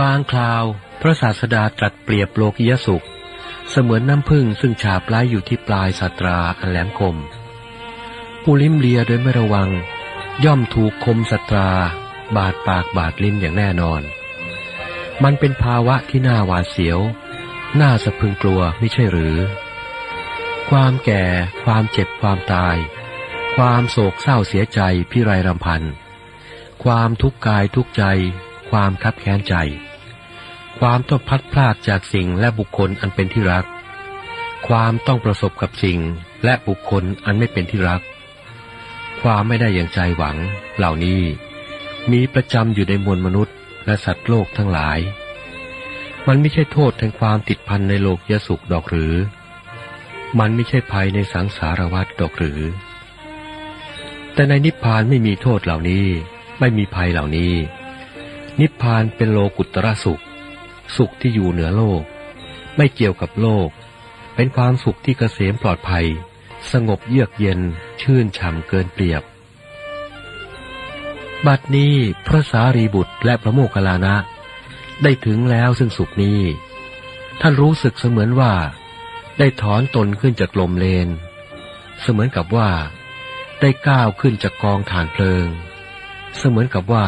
บางคราว พระศาสดาตรัสเปรียบโลกิยสุข เสมือนน้ำพึ่งซึ่งฉาบไล้อยู่ที่ปลายสัตราอันแหลมคม ผู้ลิ้มเลียโดยไม่ระวัง ย่อมถูกคมสัตรา บาดปากบาดลิ้นอย่างแน่นอน มันเป็นภาวะที่น่าหวาดเสียว น่าสะพึงกลัวไม่ใช่หรือ ความแก่ ความเจ็บความตาย ความโศกเศร้าเสียใจพิไรรำพัน ความทุกข์กายทุกใจความคับแค้นใจ ความต้องพัดพลาดจากสิ่งและบุคคลอันเป็นที่รัก ความต้องประสบกับสิ่งและบุคคลอันไม่เป็นที่รัก ความไม่ได้อย่างใจหวัง เหล่านี้ มีประจำอยู่ในมวลมนุษย์และสัตว์โลกทั้งหลาย มันไม่ใช่โทษแห่งความติดพันในโลกยสุขดอกหรือ มันไม่ใช่ภัยในสังสารวัฏดอกหรือ แต่ในนิพพานไม่มีโทษเหล่านี้ ไม่มีภัยเหล่านี้ นิพพานเป็นโลกุตระสุข สุขที่อยู่เหนือโลก ไม่เกี่ยวกับโลก เป็นความสุขที่เกษมปลอดภัย สงบเยือกเย็นชื่นฉ่ำเกินเปรียบ บัดนี้พระสารีบุตรและพระโมคคัลลานะ ได้ถึงแล้วซึ่งสุขนี้ ท่านรู้สึกเสมือนว่า ได้ถอนตนขึ้นจากลมเลน เสมือนกับว่า ได้ก้าวขึ้นจากกองฐานเพลิง เสมือนกับว่า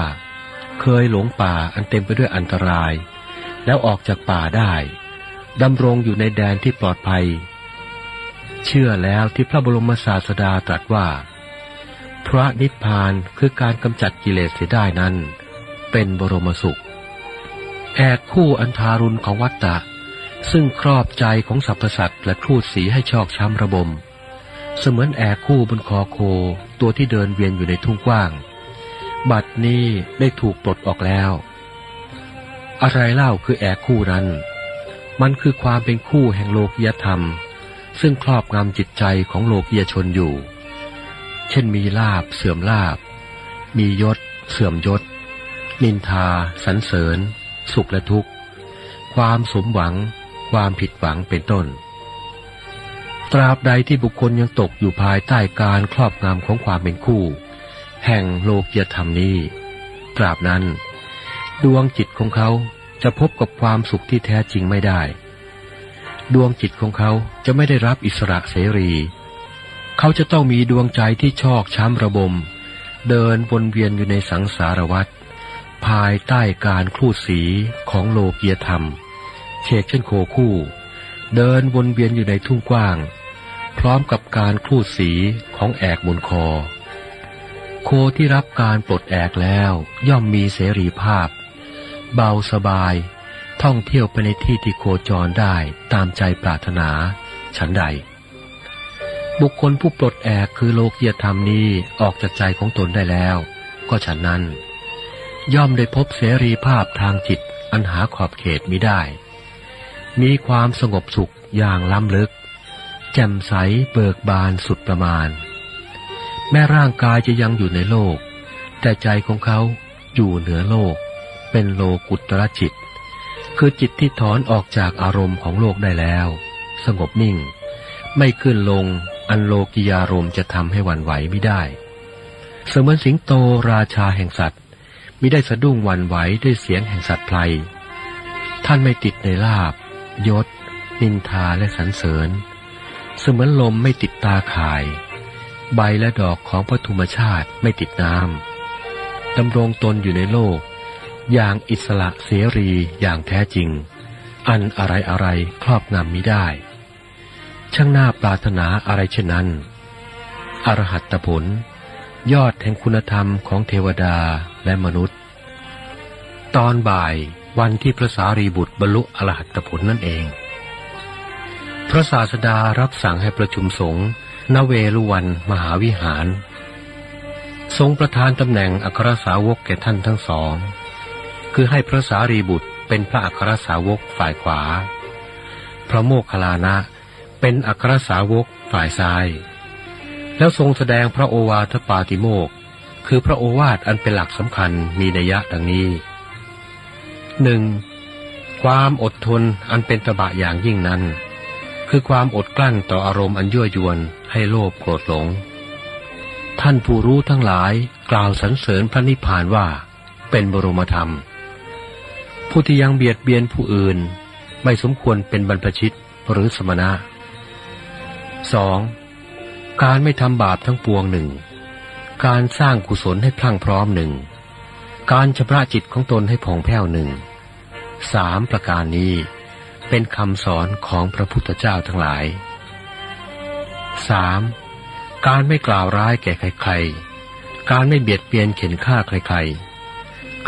เคยหลงป่าอันเต็มไปด้วยอันตราย แล้วออกจากป่าได้ดำรงอยู่ในแดนที่ปลอดภัย เชื่อแล้วที่พระบรมศาสดาตรัสว่า พระนิพพานคือการกำจัดกิเลสเสียได้นั้น เป็นบรมสุข แอกคู่อันทารุณของวัตตะ ซึ่งครอบใจของสรรพสัตว์และครูดสีให้ชอกช้ำระบม เสมือนแอกคู่บนคอโคตัวที่เดินเวียนอยู่ในทุ่งกว้าง บัดนี้ได้ถูกปลดออกแล้ว อะไรเล่าคือแอกคู่นั้น มันคือความเป็นคู่แห่งโลกิยธรรม ซึ่งครอบงำจิตใจของโลกิยชนอยู่ เช่นมีลาบเสื่อมลาบ มียศ เสื่อมยศ นินทาสรรเสริญ สุขและทุกข์ ความสมหวัง ความผิดหวังเป็นต้น ตราบใดที่บุคคลยังตกอยู่ภายใต้การครอบงำของความเป็นคู่ แห่งโลกียธรรมนี้ ตราบนั้น ดวงจิตของเขาจะพบกับความสุขที่แท้จริงไม่ได้ ดวงจิตของเขาจะไม่ได้รับอิสระเสรี เขาจะต้องมีดวงใจที่ชอกช้ำระบม เดินวนเวียนอยู่ในสังสารวัฏภายใต้การคลูดสีของโลกียธรรม เชกเช่นโคคู่ เดินวนเวียนอยู่ในทุ่งกว้าง พร้อมกับการคลูดสีของแอกบนคอ โคที่รับการปลดแอกแล้วย่อมมีเสรีภาพ เบาสบาย ท่องเที่ยวไปในที่ที่โคจรได้ตามใจปรารถนา ฉันใด บุคคลผู้ปลดแอกคือโลกียธรรมนี้ออกจากใจของตนได้แล้ว ก็ฉันนั้น ย่อมได้พบเสรีภาพทางจิตอันหาขอบเขตมิได้ มีความสงบสุขอย่างล้ำลึก แจ่มใสเบิกบานสุดประมาณ แม้ร่างกายจะยังอยู่ในโลก แต่ใจของเขาอยู่เหนือโลก เป็นโลกุตระจิต คือจิตที่ถอนออกจากอารมณ์ของโลกได้แล้ว สงบนิ่ง ไม่ขึ้นลง อันโลกิยารมจะทำให้หวั่นไหวไม่ได้ เสมือนสิงโตราชาแห่งสัตว์มิได้สะดุ้งหวันไหวด้วยเสียงแห่งสัตว์ไพลท่านไม่ติดในลาบยศ นินทาและสรรเสริญ เสมือนลมไม่ติดตาข่าย ใบและดอกของพระธุมชาติไม่ติดน้ำดำรงตนอยู่ในโลก อย่างอิสระเสรีอย่างแท้จริง อันอะไรอะไรครอบงำมิได้ ช่างน่าปรารถนาอะไรเช่นนั้น อรหัตผล ยอดแห่งคุณธรรมของเทวดาและมนุษย์ ตอนบ่ายวันที่พระสารีบุตรบรรลุอรหัตผลนั่นเอง พระศาสดารับสั่งให้ประชุมสงฆ์ณเวลุวันมหาวิหาร ทรงประธานตำแหน่งอัครสาวกแก่ท่านทั้งสอง คือให้พระสารีบุตรเป็นพระอัครสาวกฝ่ายขวา พระโมคคัลลานะเป็นอัครสาวกฝ่ายซ้าย แล้วทรงแสดงพระโอวาทปาติโมกข์คือพระโอวาทอันเป็นหลักสำคัญมีนัยยะดังนี้หนึ่งความอดทนอันเป็นตบะอย่างยิ่งนั้น คือความอดกลั้นต่ออารมณ์อันยั่วยวนให้โลภโกรธหลง ท่านผู้รู้ทั้งหลายกล่าวสรรเสริญพระนิพพานว่าเป็นบรมธรรม ผู้ที่ยังเบียดเบียนผู้อื่น ไม่สมควรเป็นบรรพชิตหรือสมณะ 2. การไม่ทำบาปทั้งปวงหนึ่ง การสร้างกุศลให้พลั่งพร้อมหนึ่ง การชำระจิตของตนให้ผ่องแผ้วหนึ่งสามประการนี้เป็นคำสอนของพระพุทธเจ้าทั้งหลาย 3. การไม่กล่าวร้ายแก่ใคร ๆ การไม่เบียดเบียนเข็นฆ่าใคร ๆ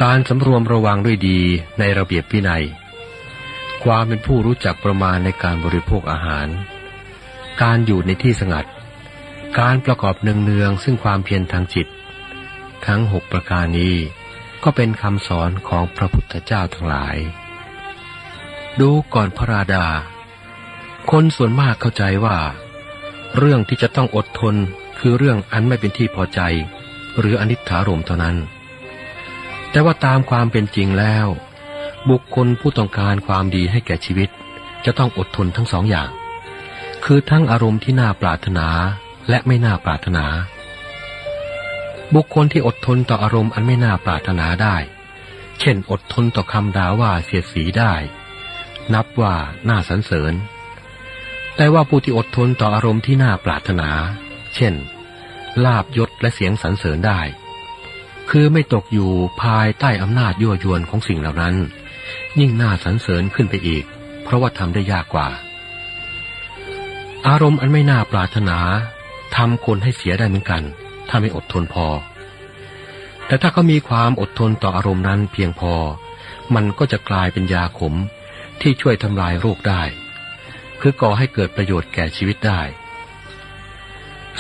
การสำรวมระวังด้วยดีในระเบียบวินัย ความเป็นผู้รู้จักประมาณในการบริโภคอาหาร การอยู่ในที่สงัด การประกอบเนืองๆซึ่งความเพียรทางจิต ทั้งหกประการนี้ก็เป็นคำสอนของพระพุทธเจ้าทั้งหลาย ดูก่อนพระราดา คนส่วนมากเข้าใจว่า เรื่องที่จะต้องอดทนคือเรื่องอันไม่เป็นที่พอใจ หรืออนิจฐารมเท่านั้น แต่ว่าตามความเป็นจริงแล้ว บุคคลผู้ต้องการความดีให้แก่ชีวิต จะต้องอดทนทั้งสองอย่าง คือทั้งอารมณ์ที่น่าปรารถนาและไม่น่าปรารถนา บุคคลที่อดทนต่ออารมณ์อันไม่น่าปรารถนาได้ เช่น อดทนต่อคำด่าว่าเสียดสีได้ นับว่าน่าสรรเสริญ แต่ว่าผู้ที่อดทนต่ออารมณ์ที่น่าปรารถนา เช่น ลาบยศและเสียงสรรเสริญได้ คือไม่ตกอยู่ภายใต้อำนาจยั่วยวนของสิ่งเหล่านั้น ยิ่งน่าสรรเสริญขึ้นไปอีก เพราะว่าทำได้ยากกว่า อารมณ์อันไม่น่าปรารถนาทำคนให้เสียได้เหมือนกัน ถ้าไม่อดทนพอ แต่ถ้าเขามีความอดทนต่ออารมณ์นั้นเพียงพอ มันก็จะกลายเป็นยาขมที่ช่วยทำลายโรคได้ คือก่อให้เกิดประโยชน์แก่ชีวิตได้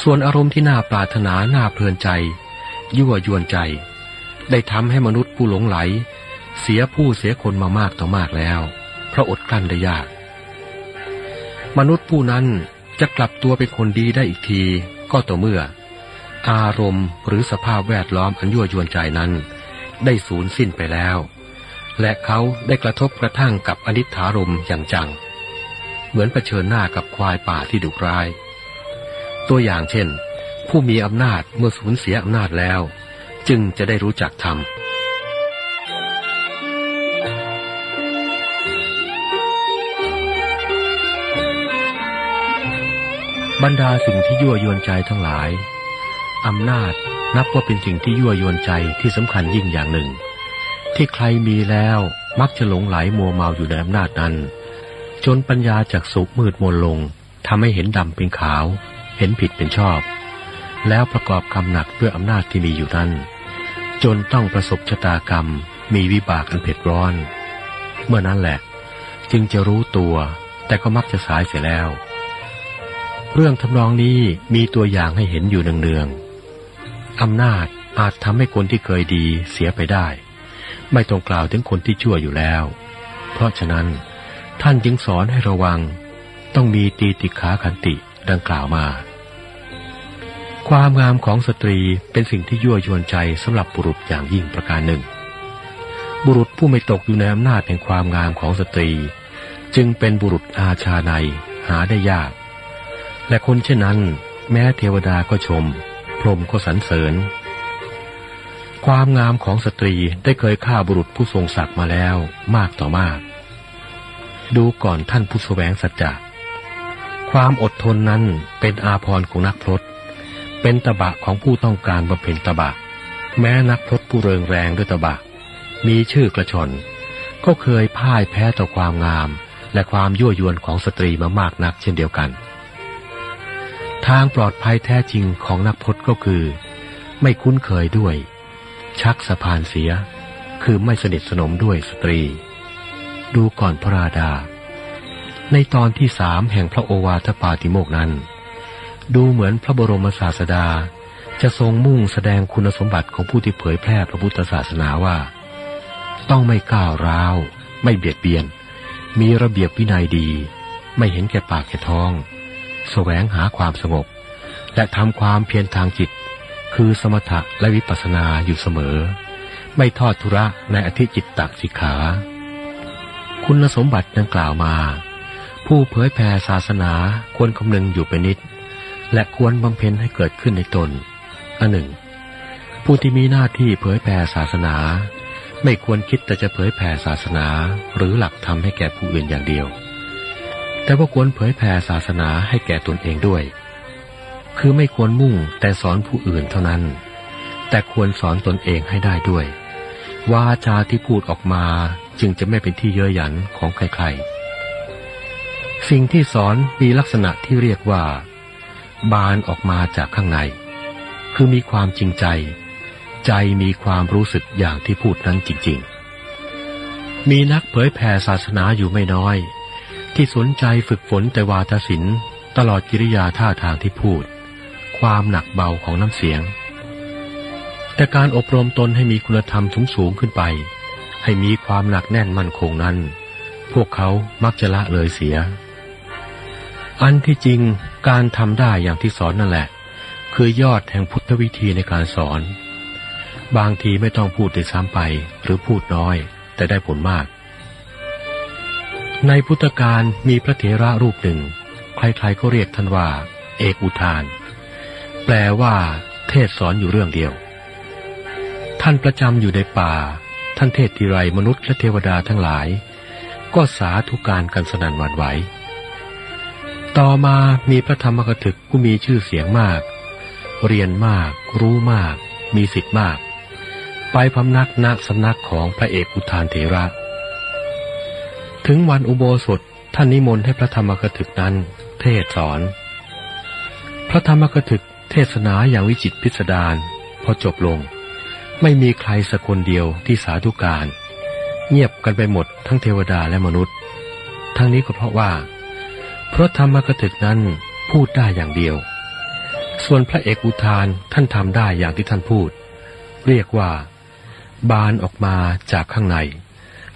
ส่วนอารมณ์ที่น่าปรารถนาน่าเพลินใจ ยั่วยวนใจ ได้ทำให้มนุษย์ผู้หลงไหล เสียผู้เสียคนมามากต่อมากแล้ว เพราะอดกลั้นได้ยาก มนุษย์ผู้นั้นจะกลับตัวเป็นคนดีได้อีกทีก็ต่อเมื่อ อารมณ์หรือสภาพแวดล้อมอันยั่วยวนใจนั้น ได้สูญสิ้นไปแล้ว และเขาได้กระทบกระทั่งกับอนิถารมอย่างจัง เหมือนเผชิญหน้ากับควายป่าที่ดุร้าย ตัวอย่างเช่น ผู้มีอำนาจเมื่อสูญเสียอำนาจแล้ว จึงจะได้รู้จักทำบรรดาสิ่งที่ยั่วยวนใจทั้งหลาย อำนาจนับว่าเป็นสิ่งที่ยั่วยวนใจที่สำคัญยิ่งอย่างหนึ่ง ที่ใครมีแล้วมักจะหลงไหลมัวเมาอยู่ในอำนาจนั้น จนปัญญาจากสุมืดมนลงทำให้เห็นดำเป็นขาว เห็นผิดเป็นชอบ แล้วประกอบกรรมหนักด้วยอำนาจที่มีอยู่นั้น จนต้องประสบชะตากรรม มีวิบากอันเผ็ดร้อน เมื่อนั้นแหละ จึงจะรู้ตัว แต่ก็มักจะสายเสียแล้ว เรื่องทำนองนี้มีตัวอย่างให้เห็นอยู่เนืองๆอำนาจอาจทำให้คนที่เคยดีเสียไปได้ ไม่ต้องกล่าวถึงคนที่ชั่วอยู่แล้ว เพราะฉะนั้น ท่านจึงสอนให้ระวัง ต้องมีตีติขาขันติดังกล่าวมา ความงามของสตรีเป็นสิ่งที่ยั่วยวนใจสำหรับบุรุษอย่างยิ่งประการหนึ่ง บุรุษผู้ไม่ตกอยู่ในอำนาจแห่งความงามของสตรี จึงเป็นบุรุษอาชาในหาได้ยาก และคนเช่นนั้น แม้เทวดาก็ชม พรหมก็สรรเสริญ ความงามของสตรีได้เคยฆ่าบุรุษผู้ทรงศักดิ์มาแล้วมากต่อมาก ดูก่อนท่านผู้แสวงสัจจะความอดทนนั้นเป็นอาภรณ์ของนักพรต เป็นตบะของผู้ต้องการบำเพ็ญตบะ แม้นักพรตผู้เรืองแรงด้วยตบะ มีชื่อกระฉ่อนก็เคยพ่ายแพ้ต่อความงาม และความยั่วยวนของสตรีมามากนักเช่นเดียวกัน ทางปลอดภัยแท้จริงของนักพรตก็คือ ไม่คุ้นเคยด้วย ชักสะพานเสีย คือไม่สนิทสนมด้วยสตรี ดูก่อนพระราดา ในตอนที่สามแห่งพระโอวาทปาติโมกข์นั้น ดูเหมือนพระบรมศาสดา จะทรงมุ่งแสดงคุณสมบัติของผู้ที่เผยแพร่พระพุทธศาสนาว่า ต้องไม่ก้าวร้าว ไม่เบียดเบียน มีระเบียบวินัยดี ไม่เห็นแก่ปากแก่ท้องแสวงหาความสงบ และทำความเพียรทางจิต คือสมถะและวิปัสสนาอยู่เสมอ ไม่ทอดทุระในอธิจิตตสิกขา คุณสมบัติดังกล่าวมาผู้เผยแผ่ศาสนาควรคำนึงอยู่เป็นนิด และควรบำเพ็ญให้เกิดขึ้นในตน อันหนึ่ง ผู้ที่มีหน้าที่เผยแผ่ศาสนา ไม่ควรคิดแต่จะเผยแผ่ศาสนาหรือหลักธรรมให้แก่ผู้อื่นอย่างเดียว แต่ว่าควรเผยแผ่ศาสนาให้แก่ตนเองด้วย คือไม่ควรมุ่งแต่สอนผู้อื่นเท่านั้น แต่ควรสอนตนเองให้ได้ด้วย วาจาที่พูดออกมาจึงจะไม่เป็นที่เย้ยหยันของใครๆ สิ่งที่สอนมีลักษณะที่เรียกว่า บานออกมาจากข้างใน คือมีความจริงใจ ใจมีความรู้สึกอย่างที่พูดนั้นจริง ๆ มีนักเผยแผ่ศาสนาอยู่ไม่น้อย ที่สนใจฝึกฝนแต่วาทศิลป์ตลอดกิริยาท่าทางที่พูด ความหนักเบาของน้ำเสียง แต่การอบรมตนให้มีคุณธรรมสูงสูงขึ้นไป ให้มีความหนักแน่นมั่นคงนั้น พวกเขามักจะละเลยเสีย อันที่จริง การทำได้อย่างที่สอนนั่นแหละ คือยอดแห่งพุทธวิธีในการสอน บางทีไม่ต้องพูดแต่ซ้ำไปหรือพูดน้อย แต่ได้ผลมาก ในพุทธการมีพระเถระรูปหนึ่ง ใครๆก็เรียกท่านว่า เอกอุทาน แปลว่า เทศสอนอยู่เรื่องเดียว ท่านประจำอยู่ในป่า ท่านเทศทีไรมนุษย์และเทวดาทั้งหลาย ก็สาธุการกันสนันหวั่นไหว ต่อมามีพระธรรมกถึกผู้มีชื่อเสียงมาก เรียนมาก รู้มาก มีสิทธิ์มาก ไปพำนักณสำนักของพระเอกอุทานเถระ ถึงวันอุโบสถท่านนิมนต์ให้พระธรรมกถึกนั้น เทศสอน พระธรรมกถึกเทศนาอย่างวิจิตพิสดารพอจบลง ไม่มีใครสักคนเดียวที่สาธุการ เงียบกันไปหมดทั้งเทวดาและมนุษย์ ทั้งนี้ก็เพราะว่า เพราะธรรมกถึกนั้นพูดได้อย่างเดียว ส่วนพระเอกอุทานท่านทำได้อย่างที่ท่านพูด เรียกว่า บานออกมาจากข้างใน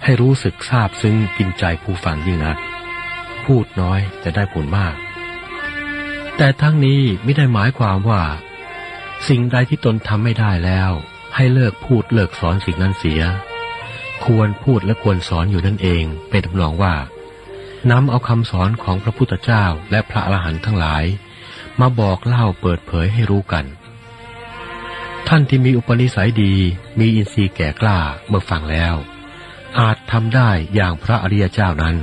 ให้รู้สึกซาบซึ้งกินใจผู้ฟังยิ่งนัก พูดน้อยจะได้ผลมาก แต่ทั้งนี้ไม่ได้หมายความว่า สิ่งใดที่ตนทำไม่ได้แล้ว ให้เลิกพูดเลิกสอนสิ่งนั้นเสีย ควรพูดและควรสอนอยู่นั่นเองเป็นตำนองว่า นำเอาคำสอนของพระพุทธเจ้าและพระอรหันต์ทั้งหลาย มาบอกเล่าเปิดเผยให้รู้กัน ท่านที่มีอุปนิสัยดีมีอินทรีย์แก่กล้าเมื่อฟังแล้ว อาจทำได้อย่างพระอริยเจ้านั้น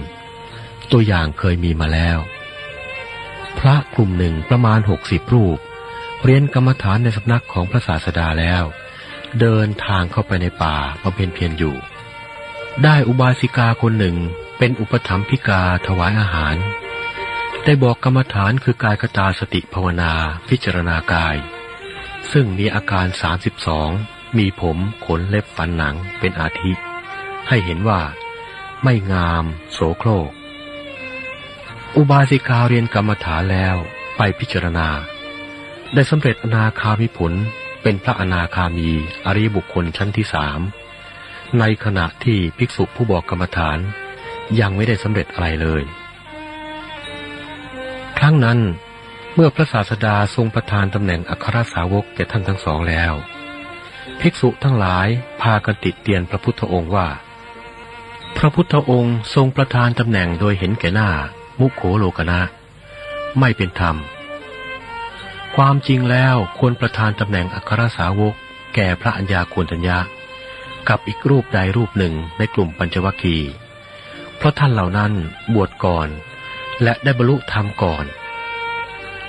ตัวอย่างเคยมีมาแล้ว พระกลุ่มหนึ่งประมาณหกสิบรูป เรียนกรรมฐานในสำนักของพระศาสดาแล้ว เดินทางเข้าไปในป่ามาเพียนเพียนอยู่ ได้อุบาสิกาคนหนึ่ง เป็นอุปถัมพิกาถวายอาหาร ได้บอกกรรมฐานคือกายกตาสติภาวนาพิจารณากาย ซึ่งมีอาการสามสิบสองมีผมขนเล็บฟันหนังเป็นอาทิ ให้เห็นว่า ไม่งามโสโครก อุบาสิกาเรียนกรรมฐานแล้วไปพิจารณา ได้สำเร็จอนาคามิผลเป็นพระอนาคามีอริยบุคคลชั้นที่สามในขณะที่ภิกษุผู้บอกกรรมฐาน ยังไม่ได้สำเร็จอะไรเลย ครั้งนั้นเมื่อพระศาสดาทรงประทานตำแหน่งอัครสาวกแก่ท่านทั้งสองแล้ว ภิกษุทั้งหลายพากันติดเตียนพระพุทธองค์ว่า พระพุทธองค์ทรงประทานตำแหน่งโดยเห็นแก่หน้า มุขโขโลกนะ ไม่เป็นธรรม ความจริงแล้วควรประทานตำแหน่งอัครสาวก แก่พระัญญาโกณทัญญากับอีกรูปใดรูปหนึ่งในกลุ่มปัญจวัคคีย์ เพราะท่านเหล่านั้นบวชก่อน และได้บรรลุธรรมก่อน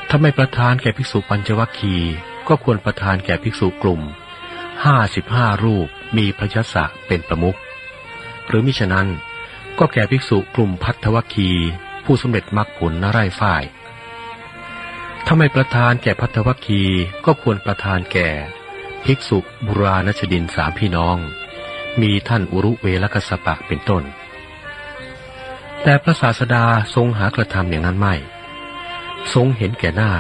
ถ้าไม่ประทานแก่ภิกษุปัญจวัคคีย์ก็ควรประทานแก่ภิกษุกลุ่มห้าสิบห้ารูปมีพระยศเป็นประมุขหรือมิฉะนั้นก็แก่ภิกษุกลุ่มพัทธวัคคีย์ผู้สำเร็จมรรคผลนไร่ฝ่าย ถ้าไม่ประทานแก่พัทธวัคคีก็ควรประทานแก่ ภิกษุบุราณชดินสามพี่น้อง มีท่านอุรุเวลกสปะเป็นต้น แต่พระศาสดาทรงหากระทำอย่างนั้นไม่ ทรงเห็นแก่หน้า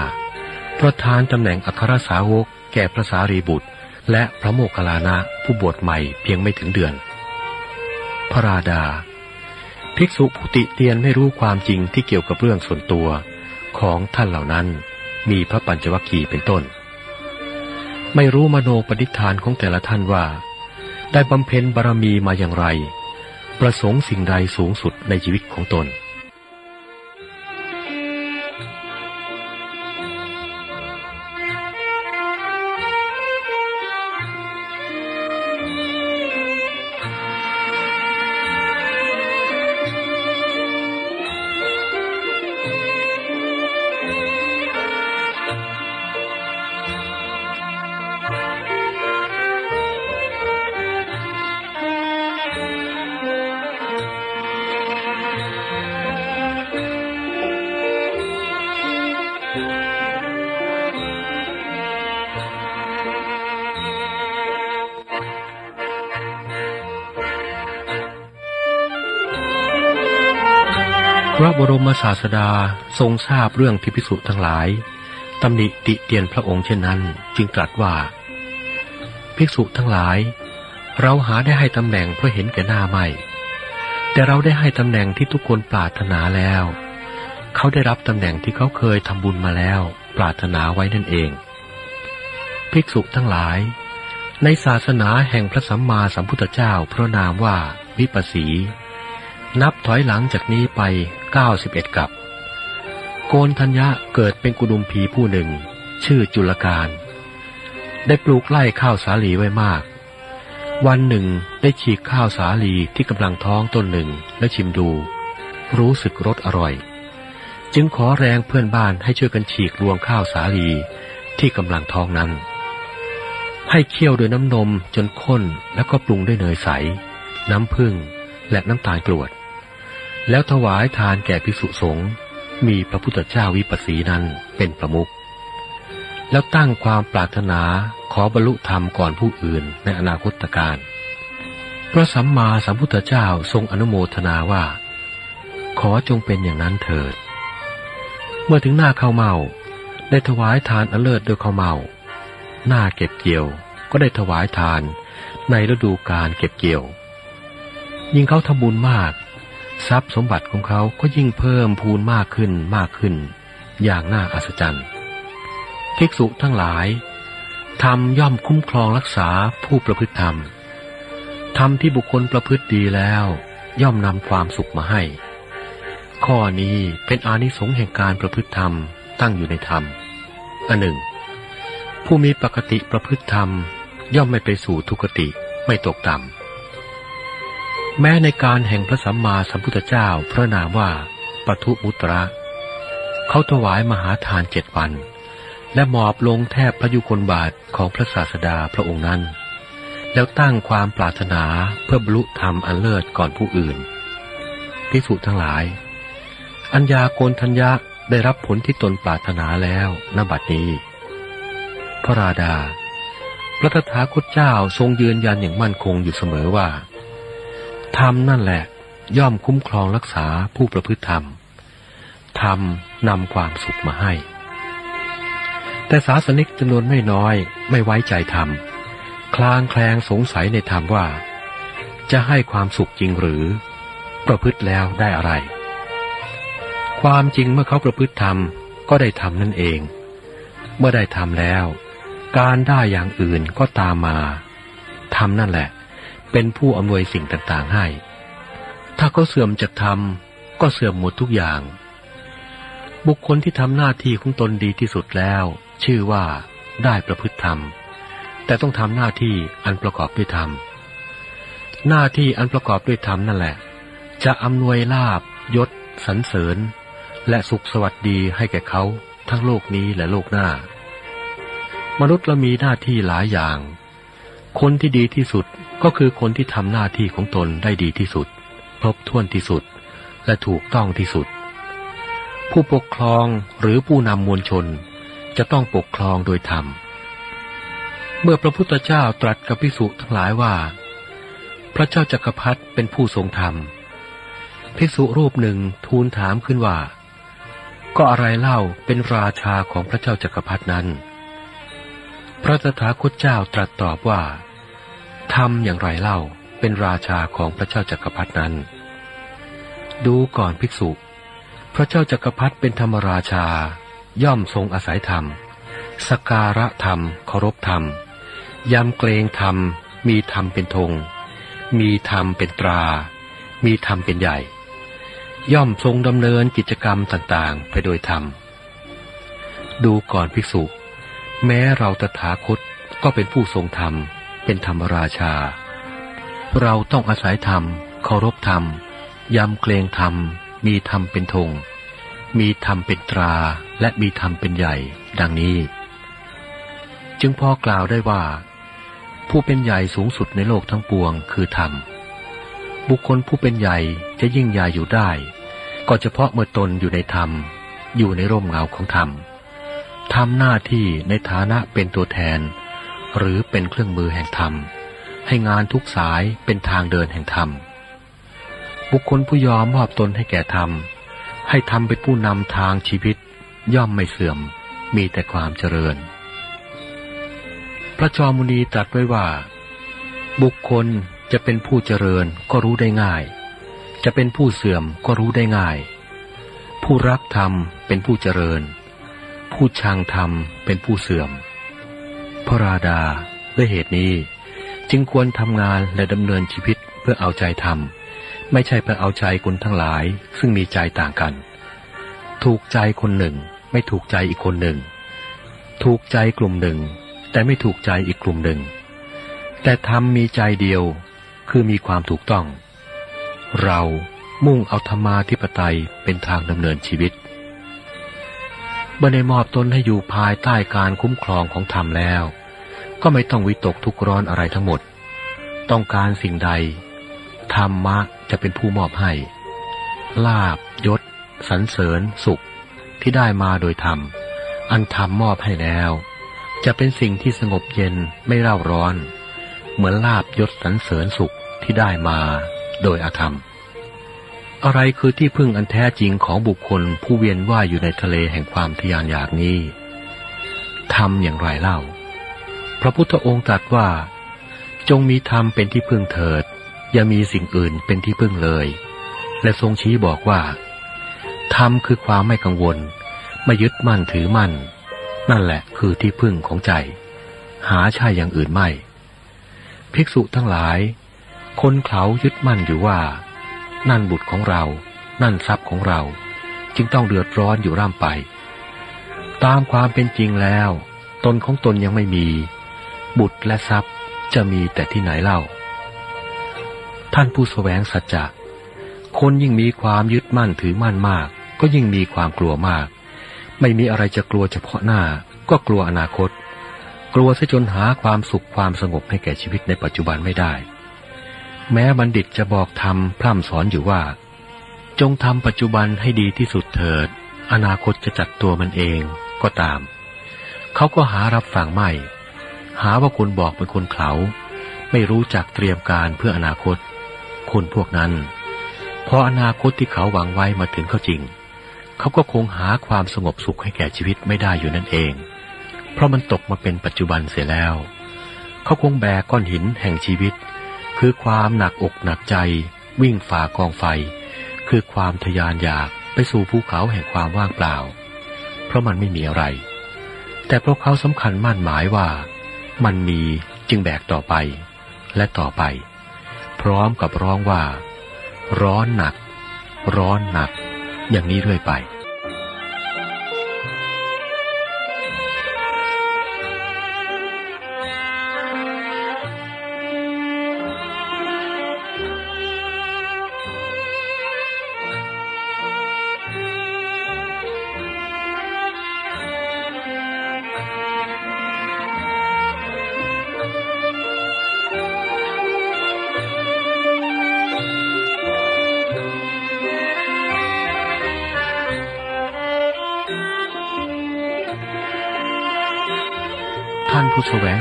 ประทานตำแหน่งอัครสาวกแก่พระสารีบุตร และพระโมคคัลลานะผู้บวชใหม่เพียงไม่ถึงเดือน พระราดา ภิกษุผู้ติเตียนไม่รู้ความจริงที่เกี่ยวกับเรื่องส่วนตัวของท่านเหล่านั้นมีพระปัญจวัคคีย์เป็นต้น ไม่รู้มโนปณิธานของแต่ละท่านว่า ได้บำเพ็ญบารมีมาอย่างไร ประสงค์สิ่งใดสูงสุดในชีวิตของตน ระบรมศาสดาทรงทราบเรื่องที่พิสุทั้งหลายตำหนิติเตียนพระองค์เช่นนั้น จึงตรัสว่า ภิกษุทั้งหลาย เราหาได้ให้ตำแหน่งเพราะเห็นแก่หน้าไม่ แต่เราได้ให้ตำแหน่งที่ทุกคนปรารถนาแล้ว เขาได้รับตำแหน่งที่เขาเคยทำบุญมาแล้ว ปรารถนาไว้นั่นเอง ภิกษุทั้งหลาย ในศาสนาแห่งพระสัมมาสัมพุทธเจ้าพระนามว่าวิปัสสี นับถอยหลังจากนี้ไปเก้าสิบเอ็ดกับ โกนทัญญะเกิดเป็นกุดุมพีผู้หนึ่ง ชื่อจุลการ ได้ปลูกไร่ข้าวสาลีไว้มาก วันหนึ่งได้ฉีกข้าวสาลีที่กำลังท้องต้นหนึ่งและชิมดู รู้สึกรสอร่อย จึงขอแรงเพื่อนบ้านให้ช่วยกันฉีกรวงข้าวสาลีที่กำลังท้องนั้น ให้เคี่ยวด้วยน้ำนมจนข้นแล้วก็ปรุงด้วยเนยใส น้ำผึ้งและน้ำตาลกรวด แล้วถวายทานแก่ภิกษุสงฆ์มีพระพุทธเจ้าวิปัสสีนั้นเป็นประมุขแล้วตั้งความปรารถนาขอบรรลุธรรมก่อนผู้อื่นในอนาคตการพระสัมมาสัมพุทธเจ้าทรงอนุโมทนาว่า ขอจงเป็นอย่างนั้นเถิด เมื่อถึงหน้าเข้าเมาได้ถวายทานอเลิศด้วยข้าวเมา หน้าเก็บเกี่ยวก็ได้ถวายทานในฤดูการเก็บเกี่ยว ยิ่งเขาทำบุญมาก ทรัพย์สมบัติของเขาก็ยิ่งเพิ่มพูนมากขึ้นมากขึ้น อย่างน่าอัศจรรย์ภิกษุทั้งหลายธรรมย่อมคุ้มครองรักษาผู้ประพฤติธรรมธรรมที่บุคคลประพฤติดีแล้ว ย่อมนำความสุขมาให้ ข้อนี้เป็นอานิสงส์แห่งการประพฤติธรรมตั้งอยู่ในธรรมอันหนึ่ง ผู้มีปกติประพฤติธรรม ย่อมไม่ไปสู่ทุกติไม่ตกต่ำ แม้ในการแห่งพระสัมมาสัมพุทธเจ้าพระนามว่าปทุมุตระเขาถวายมหาทานเจ็ดวัน และหมอบลงแทบพระยุคลบาทของพระศาสดาพระองค์นั้น แล้วตั้งความปรารถนาเพื่อบรรลุธรรมอันเลิศก่อนผู้อื่นพิสุทั้งหลาย อัญญาโกนทัญญะได้รับผลที่ตนปรารถนาแล้วณบัดนี้ พระราดา พระตถาคตเจ้าทรงยืนยันอย่างมั่นคงอยู่เสมอว่า ธรรมนั่นแหละ ย่อมคุ้มครองรักษาผู้ประพฤติธรรม ธรรมนำความสุขมาให้ แต่ศาสนิกจำนวนไม่น้อยไม่ไว้ใจธรรม คลางแคลงสงสัยในธรรมว่า จะให้ความสุขจริงหรือ ประพฤติแล้วได้อะไร ความจริงเมื่อเขาประพฤติธรรมก็ได้ทำนั่นเอง เมื่อได้ทำแล้ว การได้อย่างอื่นก็ตามมาทำนั่นแหละ เป็นผู้อำนวยสิ่งต่างๆให้ ถ้าเขาเสื่อมจากธรรมก็เสื่อมหมดทุกอย่าง บุคคลที่ทำหน้าที่ของตนดีที่สุดแล้ว ชื่อว่าได้ประพฤติธรรม แต่ต้องทำหน้าที่อันประกอบด้วยธรรม หน้าที่อันประกอบด้วยธรรมนั่นแหละ จะอำนวยลาบยศสรรเสริญ และสุขสวัสดีให้แก่เขาทั้งโลกนี้และโลกหน้า มนุษย์เรามีหน้าที่หลายอย่าง คนที่ดีที่สุดก็คือคนที่ทำหน้าที่ของตนได้ดีที่สุด ครบถ้วนที่สุด และถูกต้องที่สุด ผู้ปกครองหรือผู้นำมวลชนจะต้องปกครองโดยธรรม เมื่อพระพุทธเจ้าตรัสกับพิสุทั้งหลายว่า พระเจ้าจักรพรรดิเป็นผู้ทรงธรรมภิกษุรูปหนึ่งทูลถามขึ้นว่า ก็อะไรเล่าเป็นราชาของพระเจ้าจักรพรรดินั้น พระตถาคตเจ้าตรัสตอบว่าทำอย่างไรเล่าเป็นราชาของพระเจ้าจักรพรรดนั้น ดูก่อนภิกษุ พระเจ้าจักรพรรดิเป็นธรรมราชา ย่อมทรงอาศัยธรรม สการะธรรมเคารพธรรม ยำเกรงธรรม มีธรรมเป็นธง มีธรรมเป็นตรา มีธรรมเป็นใหญ่ ย่อมทรงดำเนินกิจกรรมต่างๆ ไปโดยธรรม ดูก่อนภิกษุ แม้เราตถาคตก็เป็นผู้ทรงธรรม เป็นธรรมราชา เราต้องอาศัยธรรม เคารพธรรม ยำเกรงธรรม มีธรรมเป็นธง มีธรรมเป็นตรา และมีธรรมเป็นใหญ่ ดังนี้ จึงพอกล่าวได้ว่า ผู้เป็นใหญ่สูงสุดในโลกทั้งปวงคือธรรม บุคคลผู้เป็นใหญ่จะยิ่งใหญ่อยู่ได้ ก็เฉพาะเมื่อตนอยู่ในธรรม อยู่ในร่มเงาของธรรม ทำหน้าที่ในฐานะเป็นตัวแทน หรือเป็นเครื่องมือแห่งธรรม ให้งานทุกสายเป็นทางเดินแห่งธรรม บุคคลผู้ยอมมอบตนให้แก่ธรรม ให้ธรรมเป็นผู้นำทางชีวิต ย่อมไม่เสื่อม มีแต่ความเจริญ พระจอมุนีตรัสไว้ว่า บุคคลจะเป็นผู้เจริญก็รู้ได้ง่าย จะเป็นผู้เสื่อมก็รู้ได้ง่าย ผู้รักธรรมเป็นผู้เจริญ ผู้ชังธรรมเป็นผู้เสื่อม พระราดาด้วยเหตุนี้จึงควรทำงานและดำเนินชีวิตเพื่อเอาใจธรรม ไม่ใช่เพื่อเอาใจคนทั้งหลายซึ่งมีใจต่างกัน ถูกใจคนหนึ่ง ไม่ถูกใจอีกคนหนึ่ง ถูกใจกลุ่มหนึ่ง แต่ไม่ถูกใจอีกกลุ่มหนึ่ง แต่ธรรมมีใจเดียวคือมีความถูกต้อง เรามุ่งเอาธรรมาธิปไตยเป็นทางดำเนินชีวิต เมื่อได้มอบตนให้อยู่ภายใต้การคุ้มครองของธรรมแล้ว ก็ไม่ต้องวิตกทุกร้อนอะไรทั้งหมด ต้องการสิ่งใด ธรรมะจะเป็นผู้มอบให้ ลาบยศสรรเสริญสุขที่ได้มาโดยธรรม อันธรรมมอบให้แล้ว จะเป็นสิ่งที่สงบเย็นไม่เร่าร้อน เหมือนลาบยศสรรเสริญสุขที่ได้มาโดยอาธรรม อะไรคือที่พึ่งอันแท้จริงของบุคคลผู้เวียนว่ายอยู่ในทะเลแห่งความทยานอยากนี้ทำอย่างไรเล่า พระพุทธองค์ตรัสว่า จงมีธรรมเป็นที่พึ่งเถิด อย่ามีสิ่งอื่นเป็นที่พึ่งเลย และทรงชี้บอกว่าธรรมคือความไม่กังวล ไม่ยึดมั่นถือมั่น นั่นแหละคือที่พึ่งของใจ หาใช่อย่างอื่นไม่ ภิกษุทั้งหลาย คนเขายึดมั่นอยู่ว่า นั่นบุตรของเรา นั่นทรัพย์ของเรา จึงต้องเดือดร้อนอยู่ร่ำไป ตามความเป็นจริงแล้ว ตนของตนยังไม่มี บุตรและทรัพย์จะมีแต่ที่ไหนเล่า ท่านผู้สแสวงสัจจะคนยิ่งมีความยึดมั่นถือมั่นมาก ก็ยิ่งมีความกลัวมาก ไม่มีอะไรจะกลัวเฉพาะหน้า ก็กลัวอนาคต กลัวซะจนหาความสุขความสงบให้แก่ชีวิตในปัจจุบันไม่ได้ แม้บัณฑิตจะบอกทำพร่ำสอนอยู่ว่า จงทำปัจจุบันให้ดีที่สุดเถิด อนาคตจะจัดตัวมันเองก็ตาม เขาก็หารับฟังไม่ หาว่าคุณบอกเป็นคนเขาไม่รู้จักเตรียมการเพื่ออนาคต คนพวกนั้น พออนาคตที่เขาหวังไว้มาถึงเขาจริง เขาก็คงหาความสงบสุขให้แก่ชีวิตไม่ได้อยู่นั่นเอง เพราะมันตกมาเป็นปัจจุบันเสียแล้ว เขาคงแบกก้อนหินแห่งชีวิต คือความหนักอกหนักใจ วิ่งฝ่ากองไฟ คือความทยานอยากไปสู่ภูเขาแห่งความว่างเปล่า เพราะมันไม่มีอะไร แต่เพราะเขาสำคัญมั่นหมายว่า มันมีจึงแบกต่อไป และต่อไป พร้อมกับร้องว่า ร้อนหนัก ร้อนหนัก อย่างนี้เรื่อยไป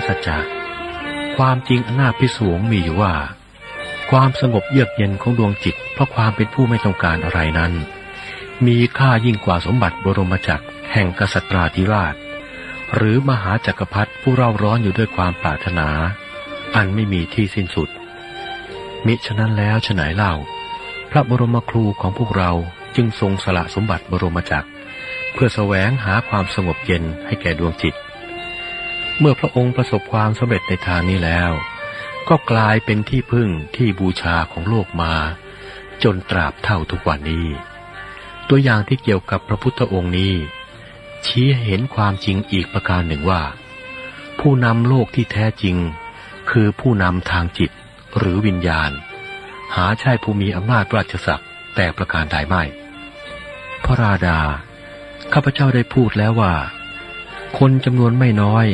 สัจจะความจริงอันน่าพิศวงมีอยู่ว่า ความสงบเยือกเย็นของดวงจิต เพราะความเป็นผู้ไม่ต้องการอะไรนั้น มีค่ายิ่งกว่าสมบัติบรมจักรแห่งกษัตราธิราช หรือมหาจักรพรรดิผู้เร่าร้อนอยู่ด้วยความปรารถนา อันไม่มีที่สิ้นสุด มิฉะนั้นแล้วฉไหนเล่า พระบรมครูของพวกเราจึงทรงสละสมบัติบรมจักร เพื่อแสวงหาความสงบเย็นให้แก่ดวงจิต เมื่อพระองค์ประสบความสำเร็จในทางนี้แล้ว ก็กลายเป็นที่พึ่งที่บูชาของโลกมา จนตราบเท่าทุกวันนี้ ตัวอย่างที่เกี่ยวกับพระพุทธองค์นี้ ชี้เห็นความจริงอีกประการหนึ่งว่า ผู้นำโลกที่แท้จริง คือผู้นำทางจิตหรือวิญญาณ หาใช่ผู้มีอำนาจราชศักดิ์แต่ประการใดไม่ พระราดา ข้าพเจ้าได้พูดแล้วว่า คนจำนวนไม่น้อย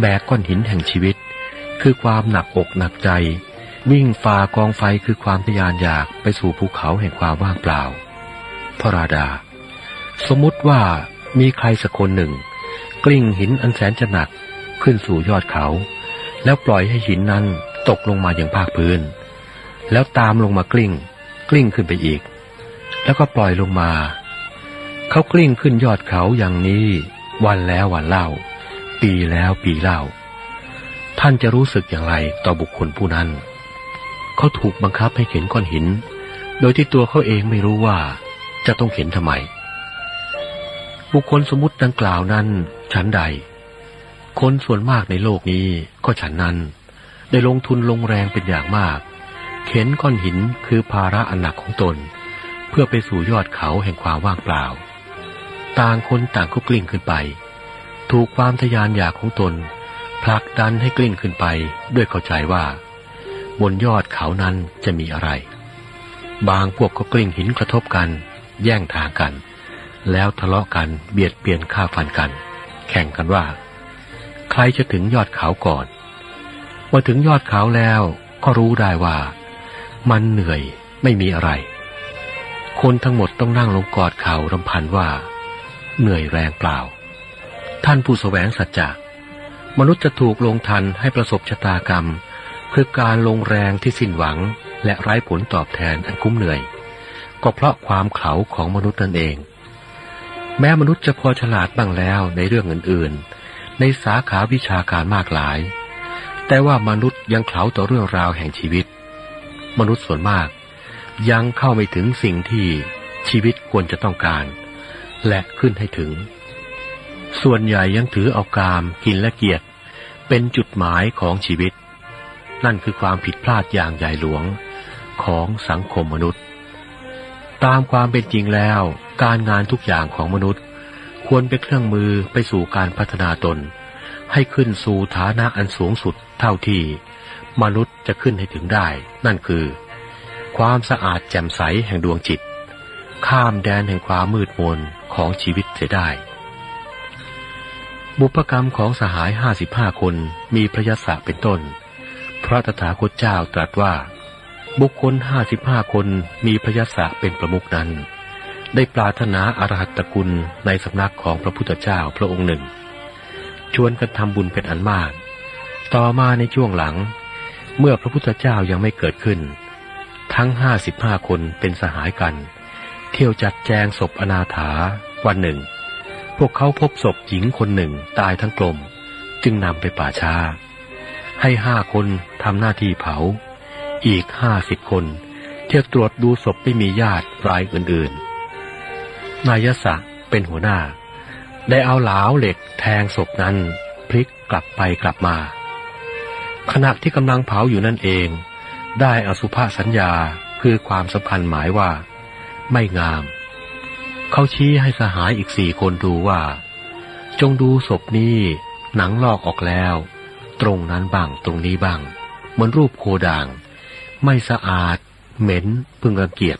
แบกก้อนหินแห่งชีวิต คือความหนักอกหนักใจ วิ่งฝ่ากองไฟคือความทยานอยากไปสู่ภูเขาแห่งความว่างเปล่า พระราดา สมมติว่ามีใครสักคนหนึ่ง กลิ้งหินอันแสนจะหนักขึ้นสู่ยอดเขา แล้วปล่อยให้หินนั้นตกลงมาอย่างภาคพื้น แล้วตามลงมากลิ้ง กลิ้งขึ้นไปอีก แล้วก็ปล่อยลงมา เขากลิ้งขึ้นยอดเขาอย่างนี้ วันแล้ววันเล่า ปีแล้วปีเล่า ท่านจะรู้สึกอย่างไรต่อบุคคลผู้นั้น เขาถูกบังคับให้เข็นก้อนหิน โดยที่ตัวเขาเองไม่รู้ว่าจะต้องเข็นทำไม บุคคลสมมติดังกล่าวนั้นฉันใด คนส่วนมากในโลกนี้ก็ฉันนั้น ได้ลงทุนลงแรงเป็นอย่างมาก เข็นก้อนหินคือภาระอันหนักของตน เพื่อไปสู่ยอดเขาแห่งความว่างเปล่า ต่างคนต่างก็กลิ้งขึ้นไป ถูกความทยานอยากของตนผลักดันให้กลิ้งขึ้นไปด้วยเข้าใจว่า บนยอดเขานั้นจะมีอะไร บางพวกก็กลิ้งหินกระทบกัน แย่งทางกัน แล้วทะเลาะกันเบียดเบียนฆ่าฟันกัน แข่งกันว่า ใครจะถึงยอดเขาก่อนมาถึงยอดเขาแล้วก็รู้ได้ว่า มันเหนื่อยไม่มีอะไร คนทั้งหมดต้องนั่งลงกอดเข่ารำพันว่า เหนื่อยแรงเปล่า ท่านผู้แสวงสัจจะมนุษย์จะถูกลงทันให้ประสบชะตากรรม คือการลงแรงที่สิ้นหวัง และไร้ผลตอบแทนอันคุ้มเหนื่อย ก็เพราะความเขาของมนุษย์นั่นเอง แม้มนุษย์จะพอฉลาดบ้างแล้วในเรื่องอื่นๆ ในสาขาวิชาการมากหลาย แต่ว่ามนุษย์ยังเขาต่อเรื่องราวแห่งชีวิต มนุษย์ส่วนมาก ยังเข้าไม่ถึงสิ่งที่ชีวิตควรจะต้องการ และขึ้นให้ถึง ส่วนใหญ่ยังถือเอากามกินและเกียรติ เป็นจุดหมายของชีวิต นั่นคือความผิดพลาดอย่างใหญ่หลวงของสังคมมนุษย์ ตามความเป็นจริงแล้ว การงานทุกอย่างของมนุษย์ ควรเป็นเครื่องมือไปสู่การพัฒนาตน ให้ขึ้นสู่ฐานะอันสูงสุดเท่าที่ มนุษย์จะขึ้นให้ถึงได้ นั่นคือ ความสะอาดแจ่มใสแห่งดวงจิต ข้ามแดนแห่งความมืดมนของชีวิตเสียได้ บุพกรรมของสหายห้าสิบห้าคนมีพระยศเป็นต้น พระตถาคตเจ้าตรัสว่า บุคคลห้าสิบห้าคนมีพระยศเป็นประมุขนั้น ได้ปรารถนาอรหัตตคุณในสำนักของพระพุทธเจ้าพระองค์หนึ่ง ชวนกันทำบุญเป็นอันมาก ต่อมาในช่วงหลัง เมื่อพระพุทธเจ้ายังไม่เกิดขึ้น ทั้งห้าสิบห้าคนเป็นสหายกัน เที่ยวจัดแจงศพอนาถาวันหนึ่ง พวกเขาพบศพหญิงคนหนึ่งตายทั้งกลม จึงนำไปป่าช้า ให้ห้าคนทำหน้าที่เผา อีกห้าสิบคนเที่ยวตรวจดูศพไม่มีญาติรายอื่นๆ นายสะเป็นหัวหน้า ได้เอาเหลาเหล็กแทงศพนั้น พลิกกลับไปกลับมา ขณะที่กำลังเผาอยู่นั่นเอง ได้อสุภาสัญญาคือความสัมพันธ์หมายว่า ไม่งาม เขาชี้ให้สหายอีกสี่คนดูว่า จงดูศพนี้หนังลอกออกแล้ว ตรงนั้นบ้างตรงนี้บ้างเหมือนรูปโคด่าง ไม่สะอาด เหม็นพึงรังเกียจ